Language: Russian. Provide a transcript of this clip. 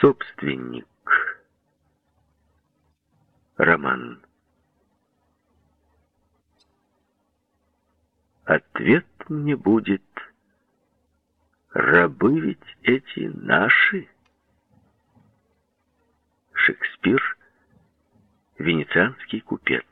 Собственник. Роман. Ответ мне будет, рабы ведь эти наши. Шекспир, венецианский купец.